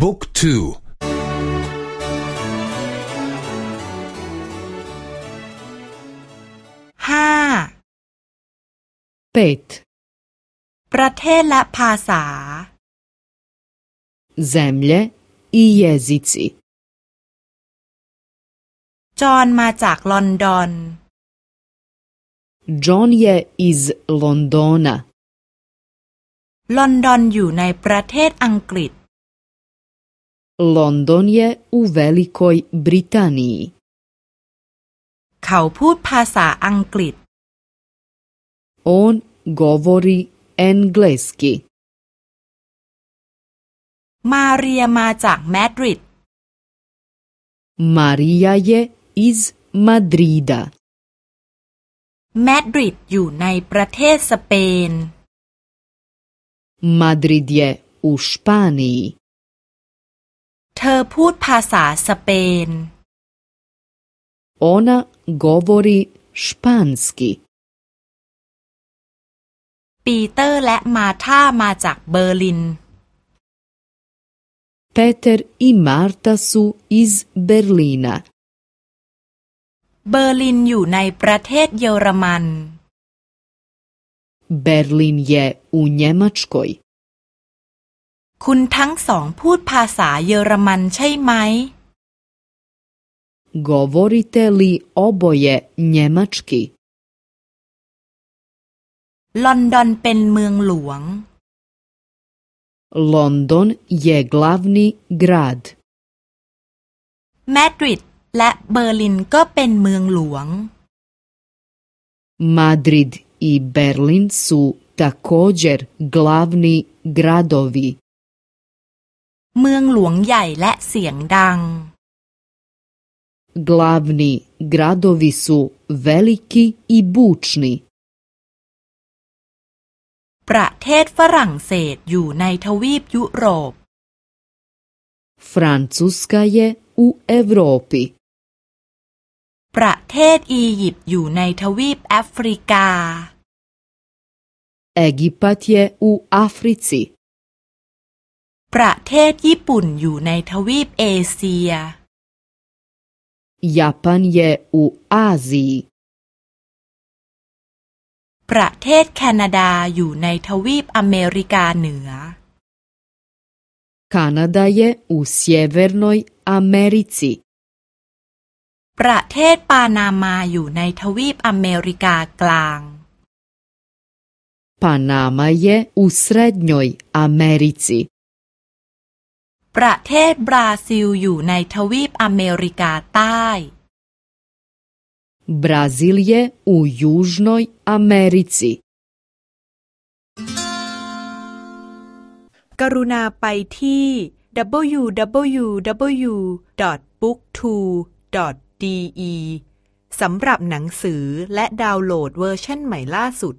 บุ๊กทูห้าเปตประเทศและภาษา zemlje i jezici จอห์นมาจากลอนดอน John je iz Londona ลอนดอนอยู่ในประเทศอังกฤษ London je u Velikoj Britaniji เขาพูดภาษาอังกฤษ On govori engleski มาเรียมาจากมาดริด Marija je iz Madrida มาดริดอยู่ในประเทศสเปน Madrid je u Španiji เธอพูดภาษาสเปน Ona govori španski ปีเตอร์และมาธามาจากเบอร์ลิน Peter i Marta su iz Berlina เบอร์ลินอยู่ในประเทศเยอรมัน Berlin je u Njemačkoj คุณทั้งสองพูดภาษาเยอรมันใช่ไหม Govorite li oboje njemački? ลอนดอนเป็นเมืองหลวง London je glavni grad. มาดริดและเบอร์ลินก็เป็นเมืองหลวง Madrid i Berlin su također glavni gradovi. เมืองหลวงใหญ่และเสียงดัง Glavni gradovi su veliki i bučni. ประเทศฝรั่งเศสอยู่ในทวีปยุโรป Francuska je u Europi. ประเทศอียิปต์อยู่ในทวีปแอฟริกา Egipat je u Africi. ประเทศญี่ปุ่นอยู่ในทวีปเอเชีย Japan je u Aziji. ประเทศแคนาดาอยู่ในทวีปอเมริกาเหนือ Kanada je u Sjevernoj Americi. ประเทศปานามาอยู่ในทวีปอเมริกากลาง Panama je u Srednjoj Americi. ประเทศบราซิลอยู่ในทวีปอเมริกาใต้ Brazil je u Južnoj Americi. กรุณาไปที่ www.booktwo.de สำหรับหนังสือและดาวน์โหลดเวอร์ชันใหม่ล่าสุด